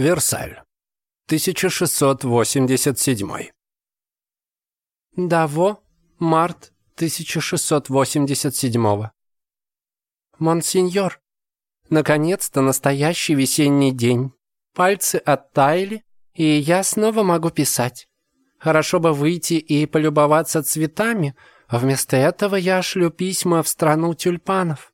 Версаль, 1687. Даво, март 1687. Монсеньор, наконец-то настоящий весенний день. Пальцы оттаяли, и я снова могу писать. Хорошо бы выйти и полюбоваться цветами, а вместо этого я шлю письма в страну тюльпанов.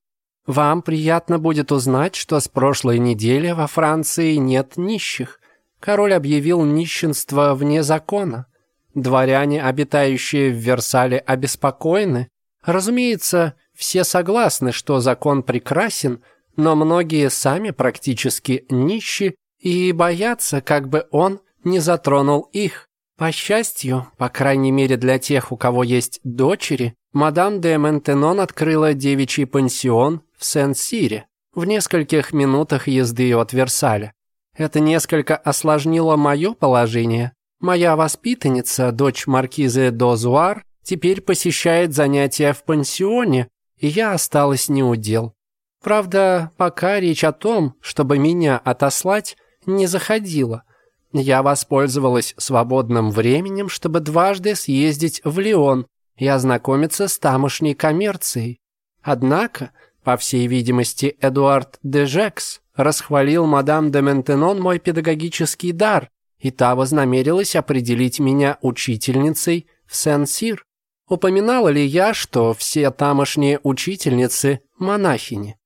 Вам приятно будет узнать, что с прошлой недели во Франции нет нищих. Король объявил нищенство вне закона. Дворяне, обитающие в Версале, обеспокоены. Разумеется, все согласны, что закон прекрасен, но многие сами практически нищи и боятся, как бы он не затронул их. По счастью, по крайней мере для тех, у кого есть дочери, мадам де Ментенон открыла девичий пансион в Сен-Сире, в нескольких минутах езды от Версаля. Это несколько осложнило мое положение. Моя воспитанница, дочь маркизы Дозуар, теперь посещает занятия в пансионе, и я осталась не у дел. Правда, пока речь о том, чтобы меня отослать, не заходила. Я воспользовалась свободным временем, чтобы дважды съездить в Лион и ознакомиться с тамошней коммерцией. Однако по всей видимости, Эдуард де Жекс расхвалил мадам де Ментенон мой педагогический дар, и та вознамерилась определить меня учительницей в Сен-Сир. Упоминала ли я, что все тамошние учительницы – монахини?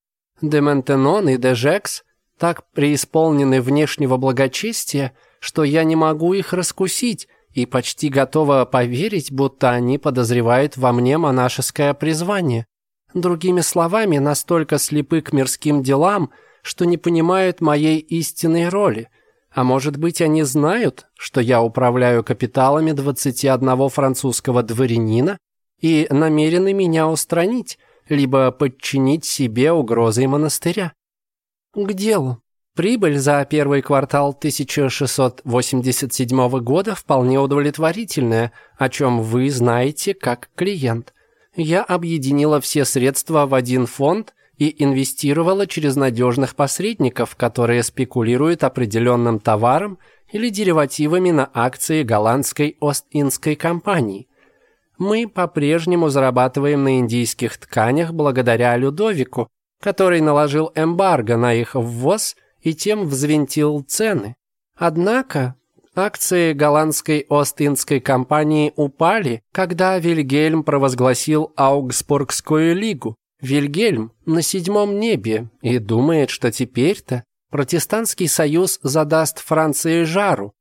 Де Ментенон и де Жекс так преисполнены внешнего благочестия, что я не могу их раскусить и почти готова поверить, будто они подозревают во мне монашеское призвание. Другими словами, настолько слепы к мирским делам, что не понимают моей истинной роли. А может быть, они знают, что я управляю капиталами 21 французского дворянина и намерены меня устранить, либо подчинить себе угрозой монастыря. К делу. Прибыль за первый квартал 1687 года вполне удовлетворительная, о чем вы знаете как клиент – я объединила все средства в один фонд и инвестировала через надежных посредников, которые спекулируют определенным товаром или деривативами на акции голландской Ост-Индской компании. Мы по-прежнему зарабатываем на индийских тканях благодаря Людовику, который наложил эмбарго на их ввоз и тем взвинтил цены. Однако Акции голландской Ост-Индской компании упали, когда Вильгельм провозгласил Аугсбургскую лигу. Вильгельм на седьмом небе и думает, что теперь-то протестантский союз задаст Франции жару.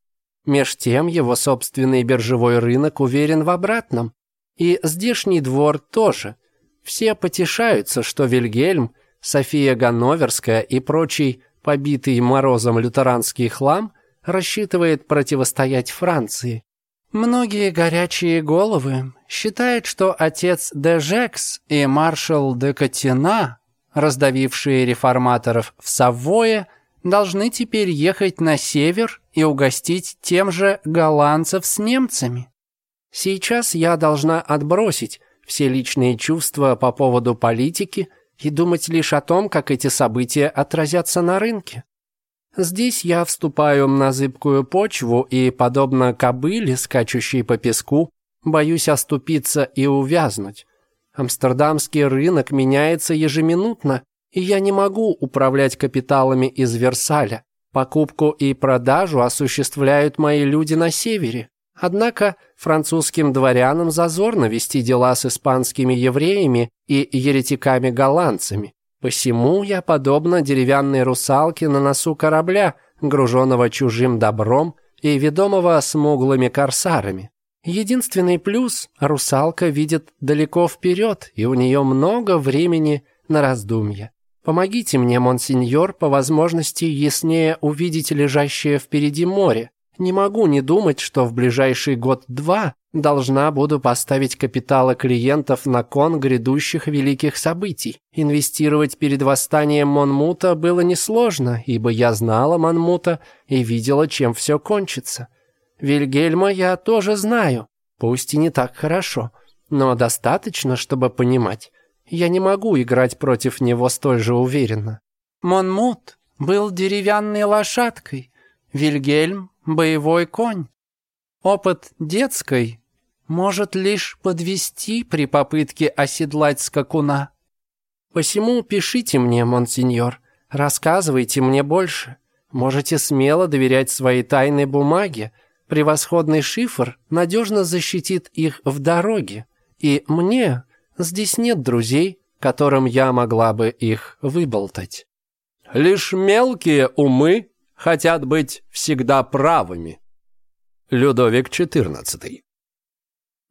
Меж тем его собственный биржевой рынок уверен в обратном. И здешний двор тоже. Все потешаются, что Вильгельм, София Ганноверская и прочий побитый морозом лютеранский хлам – рассчитывает противостоять Франции. Многие горячие головы считают, что отец де Жекс и маршал де Катина, раздавившие реформаторов в Савое, должны теперь ехать на север и угостить тем же голландцев с немцами. Сейчас я должна отбросить все личные чувства по поводу политики и думать лишь о том, как эти события отразятся на рынке. Здесь я вступаю на зыбкую почву и, подобно кобыле, скачущей по песку, боюсь оступиться и увязнуть. Амстердамский рынок меняется ежеминутно, и я не могу управлять капиталами из Версаля. Покупку и продажу осуществляют мои люди на севере. Однако французским дворянам зазорно вести дела с испанскими евреями и еретиками-голландцами. Посему я подобна деревянной русалке на носу корабля, груженного чужим добром и ведомого смуглыми корсарами. Единственный плюс – русалка видит далеко вперед, и у нее много времени на раздумья. Помогите мне, монсеньор, по возможности яснее увидеть лежащее впереди море. Не могу не думать, что в ближайший год-два должна буду поставить капиталы клиентов на кон грядущих великих событий. Инвестировать перед восстанием Монмута было несложно, ибо я знала Монмута и видела, чем все кончится. Вильгельма я тоже знаю, пусть и не так хорошо, но достаточно, чтобы понимать. Я не могу играть против него столь же уверенно. Монмут был деревянной лошадкой, Вильгельм – боевой конь. Опыт детской может лишь подвести при попытке оседлать скакуна. Посему пишите мне, монсеньор, рассказывайте мне больше. Можете смело доверять своей тайной бумаге. Превосходный шифр надежно защитит их в дороге. И мне здесь нет друзей, которым я могла бы их выболтать. Лишь мелкие умы хотят быть всегда правыми. Людовик XIV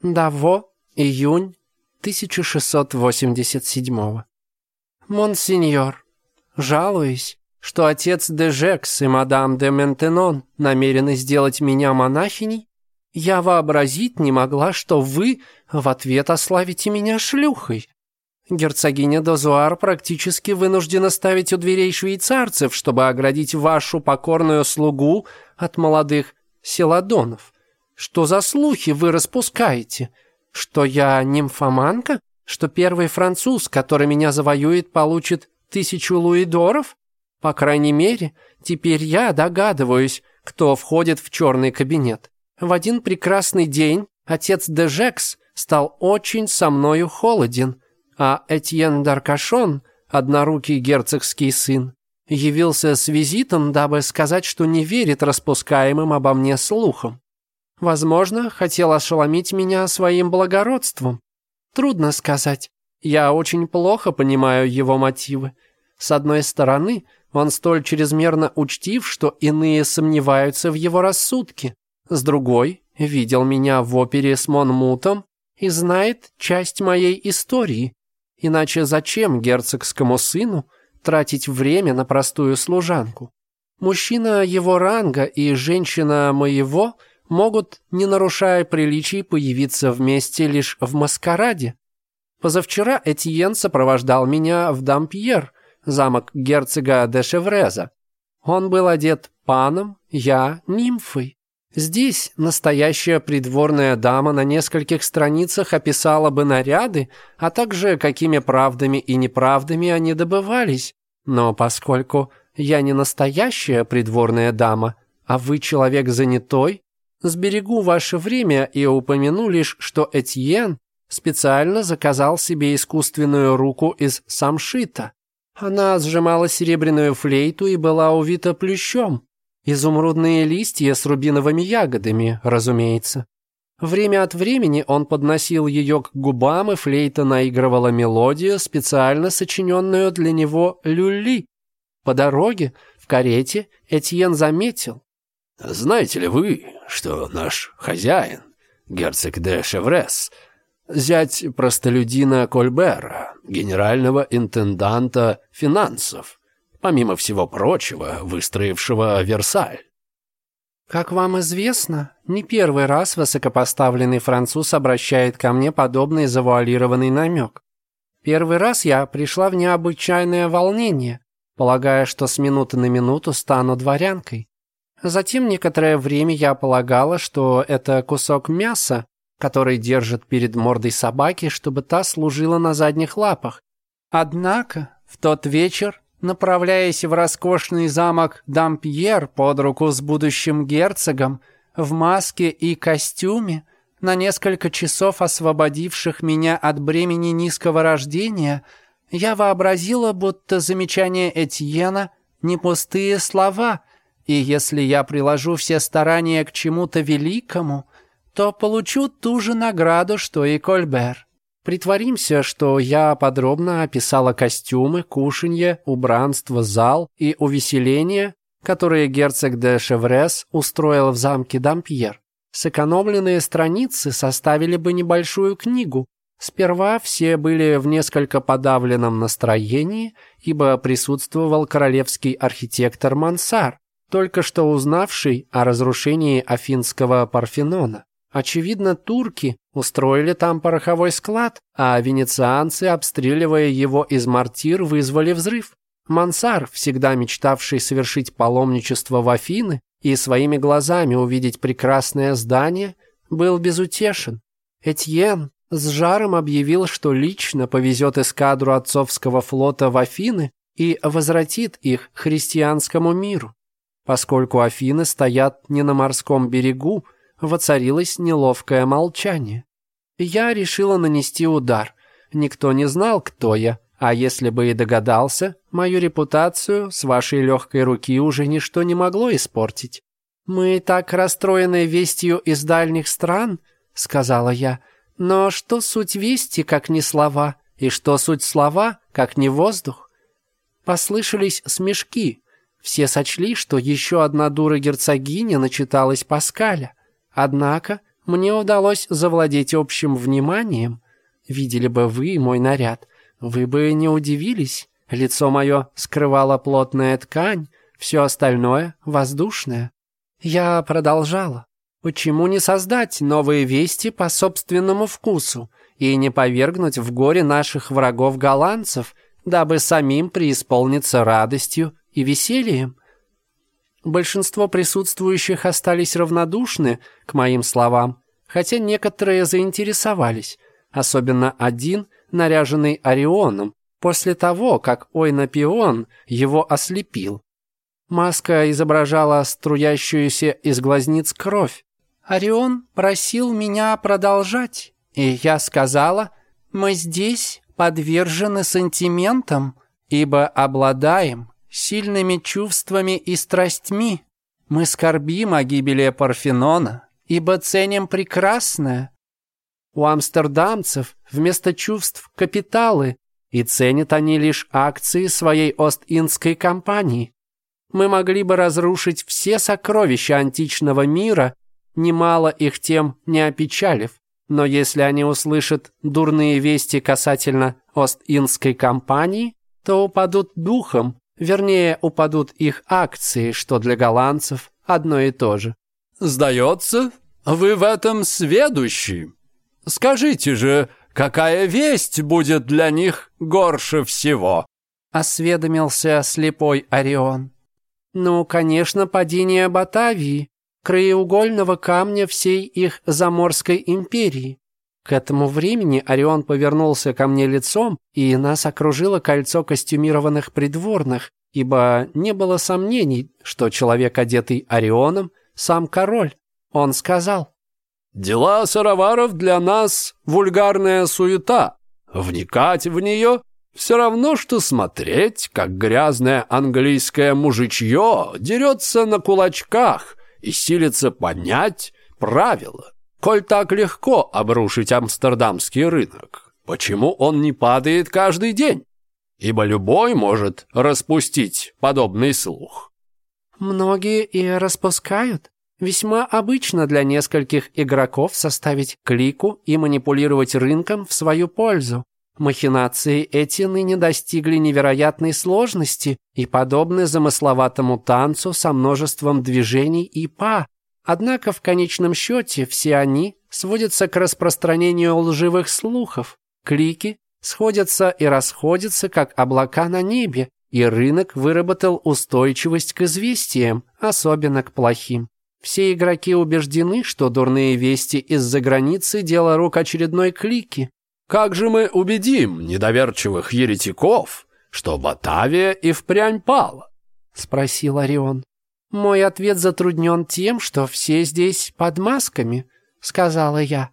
Даво, июнь 1687. Монсеньор, жалуюсь, что отец де Жекс и мадам де Ментенон намерены сделать меня монахиней, я вообразить не могла, что вы в ответ ославите меня шлюхой. Герцогиня Дозуар практически вынуждена ставить у дверей швейцарцев, чтобы оградить вашу покорную слугу от молодых селадонов. Что за слухи вы распускаете? Что я нимфоманка? Что первый француз, который меня завоюет, получит тысячу луидоров? По крайней мере, теперь я догадываюсь, кто входит в черный кабинет. В один прекрасный день отец Дежекс стал очень со мною холоден, а Этьен Даркашон, однорукий герцогский сын, явился с визитом, дабы сказать, что не верит распускаемым обо мне слухам. Возможно, хотел ошеломить меня своим благородством. Трудно сказать. Я очень плохо понимаю его мотивы. С одной стороны, он столь чрезмерно учтив, что иные сомневаются в его рассудке. С другой, видел меня в опере с Монмутом и знает часть моей истории. Иначе зачем герцогскому сыну тратить время на простую служанку? Мужчина его ранга и женщина моего – могут, не нарушая приличий, появиться вместе лишь в маскараде. Позавчера Этьен сопровождал меня в Дампьер, замок герцога де Шевреза. Он был одет паном, я — нимфой. Здесь настоящая придворная дама на нескольких страницах описала бы наряды, а также какими правдами и неправдами они добывались. Но поскольку я не настоящая придворная дама, а вы человек занятой, Сберегу ваше время и упомяну лишь, что Этьен специально заказал себе искусственную руку из самшита. Она сжимала серебряную флейту и была увита плющом. Изумрудные листья с рубиновыми ягодами, разумеется. Время от времени он подносил ее к губам, и флейта наигрывала мелодию, специально сочиненную для него люли. По дороге, в карете, Этьен заметил. «Знаете ли вы, что наш хозяин, герцог де Шеврес, зять простолюдина Кольбера, генерального интенданта финансов, помимо всего прочего, выстроившего Версаль. «Как вам известно, не первый раз высокопоставленный француз обращает ко мне подобный завуалированный намек. Первый раз я пришла в необычайное волнение, полагая, что с минуты на минуту стану дворянкой. Затем некоторое время я полагала, что это кусок мяса, который держит перед мордой собаки, чтобы та служила на задних лапах. Однако в тот вечер, направляясь в роскошный замок Дампьер под руку с будущим герцогом, в маске и костюме, на несколько часов освободивших меня от бремени низкого рождения, я вообразила, будто замечание Этьена — не пустые слова — и если я приложу все старания к чему-то великому, то получу ту же награду, что и Кольбер. Притворимся, что я подробно описала костюмы, кушанье, убранство, зал и увеселение, которые герцог де Шеврес устроил в замке Дампьер. Сэкономленные страницы составили бы небольшую книгу. Сперва все были в несколько подавленном настроении, ибо присутствовал королевский архитектор Мансар, только что узнавший о разрушении Афинского Парфенона. Очевидно, турки устроили там пороховой склад, а венецианцы, обстреливая его из мортир, вызвали взрыв. Мансар, всегда мечтавший совершить паломничество в Афины и своими глазами увидеть прекрасное здание, был безутешен. Этьен с жаром объявил, что лично повезет эскадру отцовского флота в Афины и возвратит их христианскому миру. Поскольку Афины стоят не на морском берегу, воцарилось неловкое молчание. Я решила нанести удар. Никто не знал, кто я. А если бы и догадался, мою репутацию с вашей легкой руки уже ничто не могло испортить. «Мы так расстроены вестью из дальних стран», — сказала я. «Но что суть вести, как не слова, и что суть слова, как не воздух?» Послышались смешки, все сочли, что еще одна дура-герцогиня начиталась Паскаля. Однако мне удалось завладеть общим вниманием. Видели бы вы мой наряд, вы бы не удивились. Лицо мое скрывала плотная ткань, все остальное — воздушное. Я продолжала. Почему не создать новые вести по собственному вкусу и не повергнуть в горе наших врагов-голландцев, дабы самим преисполниться радостью и весельем. Большинство присутствующих остались равнодушны к моим словам, хотя некоторые заинтересовались, особенно один, наряженный Орионом, после того, как Ойнапион его ослепил. Маска изображала струящуюся из глазниц кровь. Орион просил меня продолжать, и я сказала, мы здесь подвержены сантиментам, ибо обладаем сильными чувствами и страстьми. Мы скорбим о гибели Парфенона, ибо ценим прекрасное. У амстердамцев вместо чувств капиталы, и ценят они лишь акции своей Ост-Индской компании. Мы могли бы разрушить все сокровища античного мира, немало их тем не опечалив. Но если они услышат дурные вести касательно Ост-Индской компании, то упадут духом Вернее, упадут их акции, что для голландцев одно и то же. «Сдается, вы в этом сведущий. Скажите же, какая весть будет для них горше всего?» Осведомился слепой Орион. «Ну, конечно, падение Батавии, краеугольного камня всей их заморской империи. К этому времени Орион повернулся ко мне лицом, и нас окружило кольцо костюмированных придворных, ибо не было сомнений, что человек, одетый Орионом, сам король. Он сказал, «Дела сыроваров для нас — вульгарная суета. Вникать в нее — все равно, что смотреть, как грязное английское мужичье дерется на кулачках и силится понять правила» коль так легко обрушить амстердамский рынок? Почему он не падает каждый день? Ибо любой может распустить подобный слух. Многие и распускают. Весьма обычно для нескольких игроков составить клику и манипулировать рынком в свою пользу. Махинации эти ныне достигли невероятной сложности и подобны замысловатому танцу со множеством движений и па, Однако в конечном счете все они сводятся к распространению лживых слухов. Клики сходятся и расходятся, как облака на небе, и рынок выработал устойчивость к известиям, особенно к плохим. Все игроки убеждены, что дурные вести из-за границы – дело рук очередной клики. «Как же мы убедим недоверчивых еретиков, что Батавия и впрямь пала?» – спросил Орион. «Мой ответ затруднен тем, что все здесь под масками», — сказала я.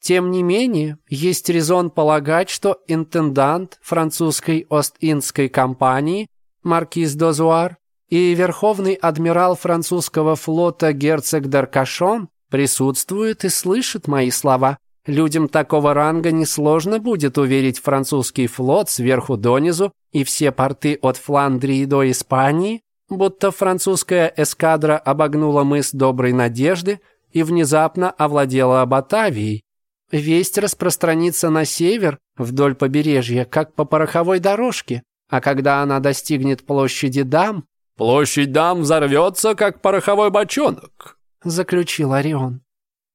«Тем не менее, есть резон полагать, что интендант французской Ост-Индской компании маркиз Дозуар и верховный адмирал французского флота герцог Даркашон присутствуют и слышат мои слова. Людям такого ранга несложно будет уверить французский флот сверху донизу и все порты от Фландрии до Испании будто французская эскадра обогнула мыс Доброй Надежды и внезапно овладела Абатавией. Весть распространится на север, вдоль побережья, как по пороховой дорожке, а когда она достигнет площади Дам... «Площадь Дам взорвется, как пороховой бочонок», — заключил Орион.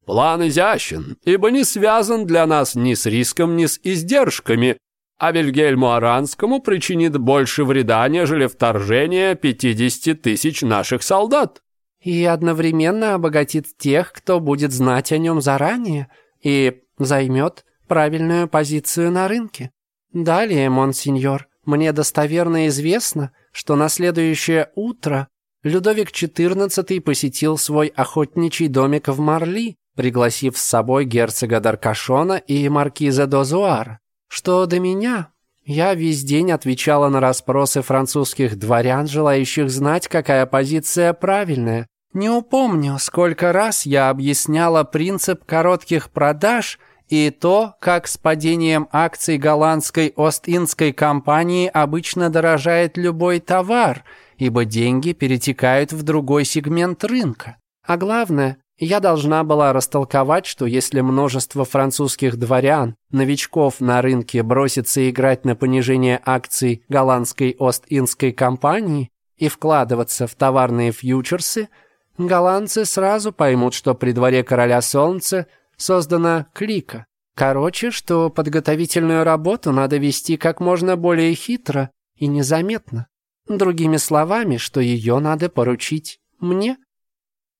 «План изящен, ибо не связан для нас ни с риском, ни с издержками, а Вильгельму Аранскому причинит больше вреда, нежели вторжение 50 тысяч наших солдат. И одновременно обогатит тех, кто будет знать о нем заранее и займет правильную позицию на рынке. Далее, монсеньор, мне достоверно известно, что на следующее утро Людовик XIV посетил свой охотничий домик в Марли, пригласив с собой герцога Даркашона и маркиза Дозуара. Что до меня, я весь день отвечала на расспросы французских дворян, желающих знать, какая позиция правильная. Не упомню, сколько раз я объясняла принцип коротких продаж и то, как с падением акций голландской Ост-Индской компании обычно дорожает любой товар, ибо деньги перетекают в другой сегмент рынка. А главное, я должна была растолковать, что если множество французских дворян, новичков на рынке бросится играть на понижение акций голландской Ост-Индской компании и вкладываться в товарные фьючерсы, голландцы сразу поймут, что при дворе короля солнца создана клика. Короче, что подготовительную работу надо вести как можно более хитро и незаметно. Другими словами, что ее надо поручить мне.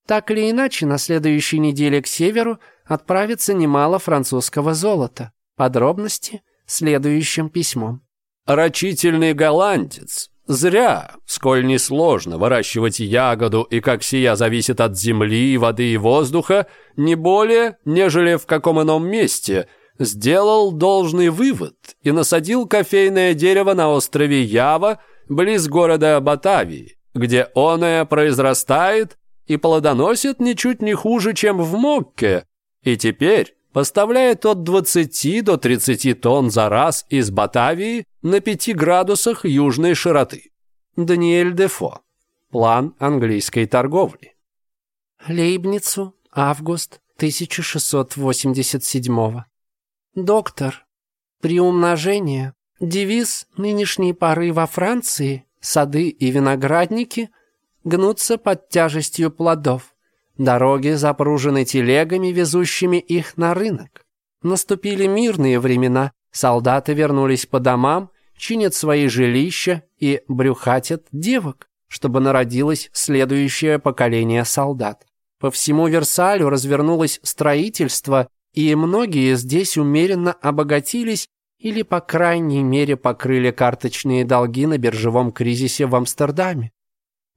Так или иначе, на следующей неделе к северу отправится немало французского золота. Подробности следующим письмом. «Рачительный голландец. Зря, сколь несложно выращивать ягоду, и как сия зависит от земли, воды и воздуха, не более, нежели в каком ином месте, сделал должный вывод и насадил кофейное дерево на острове Ява, близ города Батавии, где оное произрастает и плодоносит ничуть не хуже, чем в мокке, и теперь поставляет от 20 до 30 тонн за раз из Батавии на 5 градусах южной широты. Даниэль Дефо. План английской торговли. Лейбницу, август 1687 Доктор, при умножении девиз нынешней поры во Франции «Сады и виноградники» – гнутся под тяжестью плодов. Дороги запружены телегами, везущими их на рынок. Наступили мирные времена, солдаты вернулись по домам, чинят свои жилища и брюхатят девок, чтобы народилось следующее поколение солдат. По всему Версалю развернулось строительство, и многие здесь умеренно обогатились или, по крайней мере, покрыли карточные долги на биржевом кризисе в Амстердаме.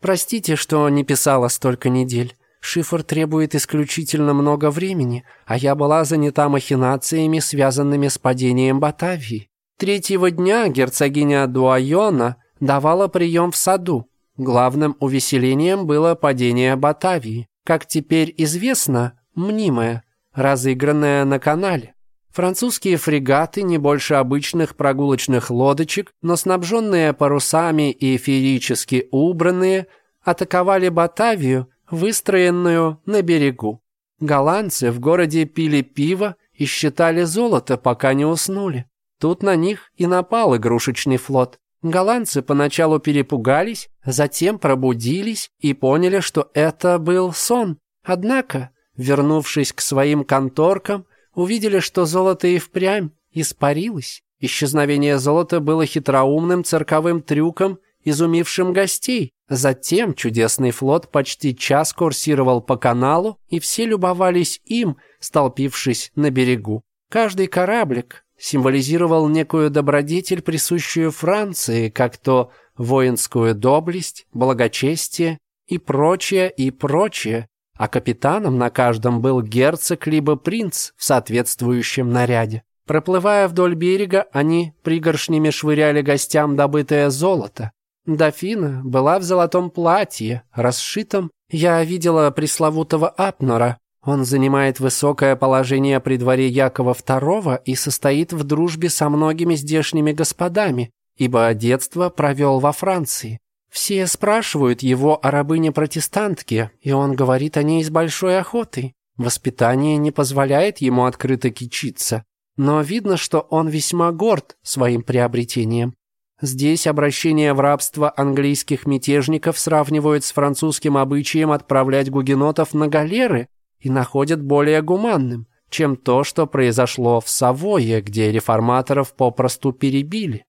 Простите, что не писала столько недель. Шифр требует исключительно много времени, а я была занята махинациями, связанными с падением Батавии. Третьего дня герцогиня Дуайона давала прием в саду. Главным увеселением было падение Батавии, как теперь известно, мнимое, разыгранное на канале. Французские фрегаты, не больше обычных прогулочных лодочек, но снабженные парусами и феерически убранные, атаковали Батавию, выстроенную на берегу. Голландцы в городе пили пиво и считали золото, пока не уснули. Тут на них и напал игрушечный флот. Голландцы поначалу перепугались, затем пробудились и поняли, что это был сон. Однако, вернувшись к своим конторкам, увидели, что золото и впрямь испарилось. Исчезновение золота было хитроумным цирковым трюком, изумившим гостей. Затем чудесный флот почти час курсировал по каналу, и все любовались им, столпившись на берегу. Каждый кораблик символизировал некую добродетель, присущую Франции, как то воинскую доблесть, благочестие и прочее, и прочее а капитаном на каждом был герцог либо принц в соответствующем наряде. Проплывая вдоль берега, они пригоршнями швыряли гостям добытое золото. Дофина была в золотом платье, расшитом. Я видела пресловутого Апнора. Он занимает высокое положение при дворе Якова II и состоит в дружбе со многими здешними господами, ибо детство провел во Франции. Все спрашивают его о рабыне-протестантке, и он говорит о ней с большой охотой. Воспитание не позволяет ему открыто кичиться, но видно, что он весьма горд своим приобретением. Здесь обращение в рабство английских мятежников сравнивают с французским обычаем отправлять гугенотов на галеры и находят более гуманным, чем то, что произошло в Савое, где реформаторов попросту перебили.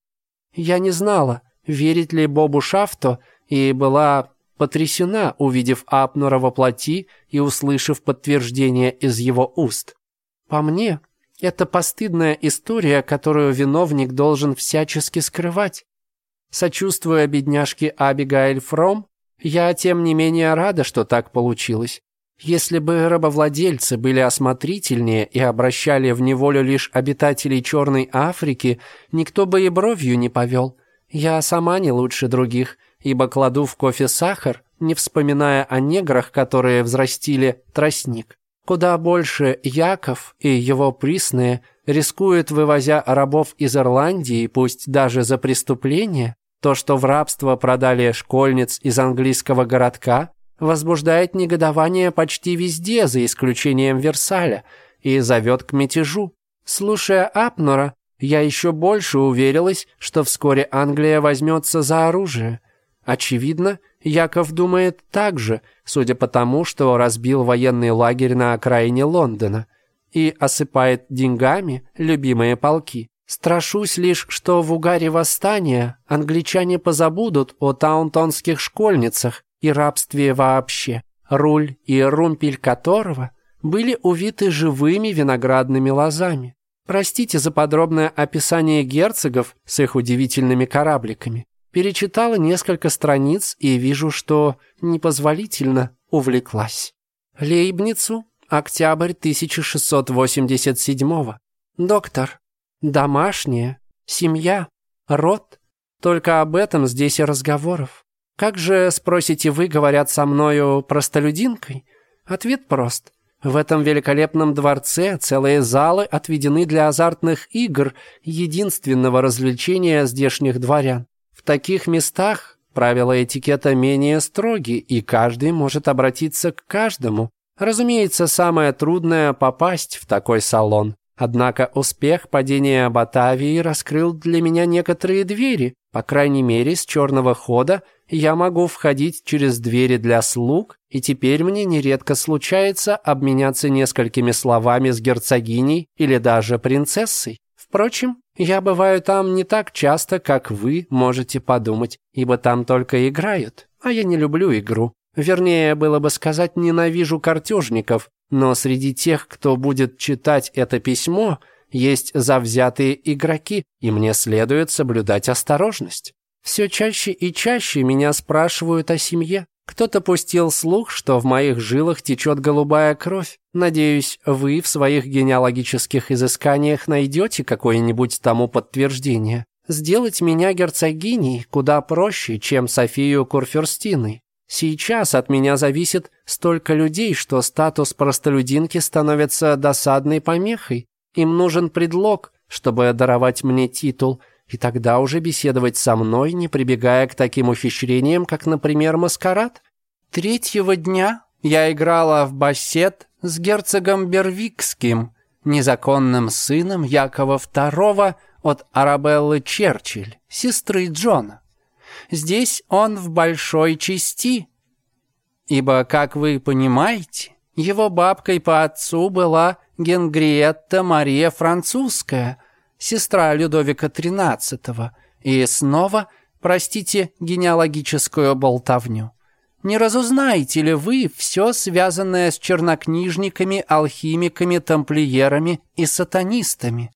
Я не знала, верить ли Бобу Шафто, и была потрясена, увидев Апнура во плоти и услышав подтверждение из его уст. «По мне, это постыдная история, которую виновник должен всячески скрывать. Сочувствуя бедняжке Абигайль Фром, я, тем не менее, рада, что так получилось. Если бы рабовладельцы были осмотрительнее и обращали в неволю лишь обитателей Черной Африки, никто бы и бровью не повел». Я сама не лучше других, ибо кладу в кофе сахар, не вспоминая о неграх, которые взрастили тростник. Куда больше Яков и его присные рискуют, вывозя рабов из Ирландии, пусть даже за преступление, то, что в рабство продали школьниц из английского городка, возбуждает негодование почти везде, за исключением Версаля, и зовет к мятежу. Слушая Апнора, я еще больше уверилась, что вскоре Англия возьмется за оружие. Очевидно, Яков думает так же, судя по тому, что разбил военный лагерь на окраине Лондона и осыпает деньгами любимые полки. Страшусь лишь, что в угаре восстания англичане позабудут о таунтонских школьницах и рабстве вообще, руль и румпель которого были увиты живыми виноградными лозами. Простите за подробное описание герцогов с их удивительными корабликами. Перечитала несколько страниц и вижу, что непозволительно увлеклась. Лейбницу, октябрь 1687 -го. Доктор, домашняя, семья, род. Только об этом здесь и разговоров. Как же, спросите вы, говорят со мною простолюдинкой? Ответ прост. В этом великолепном дворце целые залы отведены для азартных игр, единственного развлечения здешних дворян. В таких местах правила этикета менее строги, и каждый может обратиться к каждому. Разумеется, самое трудное – попасть в такой салон. Однако успех падения Батавии раскрыл для меня некоторые двери. По крайней мере, с черного хода я могу входить через двери для слуг, и теперь мне нередко случается обменяться несколькими словами с герцогиней или даже принцессой. Впрочем, я бываю там не так часто, как вы можете подумать, ибо там только играют, а я не люблю игру. Вернее, было бы сказать, ненавижу картежников, но среди тех, кто будет читать это письмо, есть завзятые игроки, и мне следует соблюдать осторожность. Все чаще и чаще меня спрашивают о семье. Кто-то пустил слух, что в моих жилах течет голубая кровь. Надеюсь, вы в своих генеалогических изысканиях найдете какое-нибудь тому подтверждение. Сделать меня герцогиней куда проще, чем Софию Курфюрстиной. Сейчас от меня зависит столько людей, что статус простолюдинки становится досадной помехой. Им нужен предлог, чтобы даровать мне титул, и тогда уже беседовать со мной, не прибегая к таким ухищрениям, как, например, маскарад. Третьего дня я играла в бассет с герцогом Бервикским, незаконным сыном Якова II от Арабеллы Черчилль, сестры Джона. Здесь он в большой части. Ибо, как вы понимаете, его бабкой по отцу была Генгриетта Мария Французская, сестра Людовика XIII, и снова, простите генеалогическую болтовню. Не разузнаете ли вы все связанное с чернокнижниками, алхимиками, тамплиерами и сатанистами?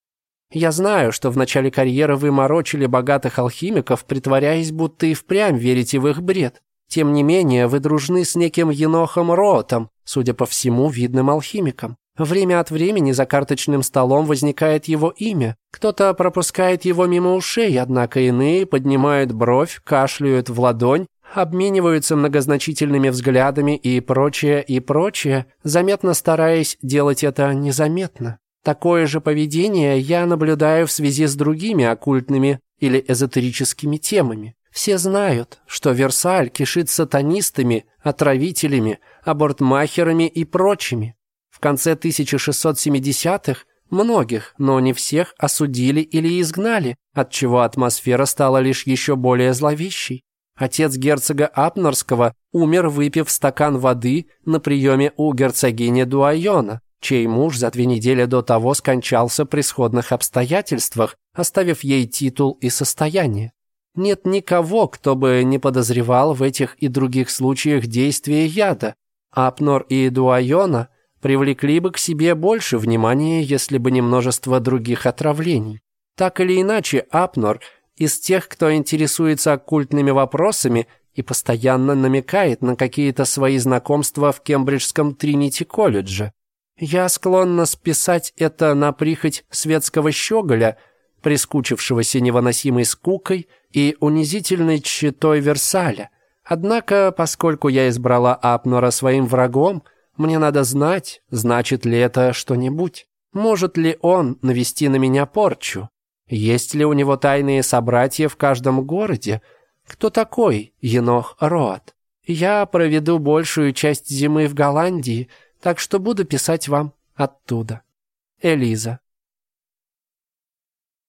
Я знаю, что в начале карьеры вы морочили богатых алхимиков, притворяясь, будто и впрямь верите в их бред. Тем не менее, вы дружны с неким Енохом Ротом, судя по всему, видным алхимиком. Время от времени за карточным столом возникает его имя. Кто-то пропускает его мимо ушей, однако иные поднимают бровь, кашляют в ладонь, обмениваются многозначительными взглядами и прочее, и прочее, заметно стараясь делать это незаметно. Такое же поведение я наблюдаю в связи с другими оккультными или эзотерическими темами. Все знают, что Версаль кишит сатанистами, отравителями, абортмахерами и прочими. В конце 1670-х многих, но не всех, осудили или изгнали, отчего атмосфера стала лишь еще более зловещей. Отец герцога Апнорского умер, выпив стакан воды на приеме у герцогини Дуайона чей муж за две недели до того скончался при сходных обстоятельствах, оставив ей титул и состояние. Нет никого, кто бы не подозревал в этих и других случаях действия яда. Апнор и Дуайона привлекли бы к себе больше внимания, если бы не множество других отравлений. Так или иначе, Апнор из тех, кто интересуется оккультными вопросами и постоянно намекает на какие-то свои знакомства в Кембриджском Тринити-колледже. Я склонна списать это на прихоть светского щеголя, прискучившегося невыносимой скукой и унизительной читой Версаля. Однако, поскольку я избрала Апнора своим врагом, мне надо знать, значит ли это что-нибудь. Может ли он навести на меня порчу? Есть ли у него тайные собратья в каждом городе? Кто такой Енох Роат? Я проведу большую часть зимы в Голландии – так что буду писать вам оттуда. Элиза.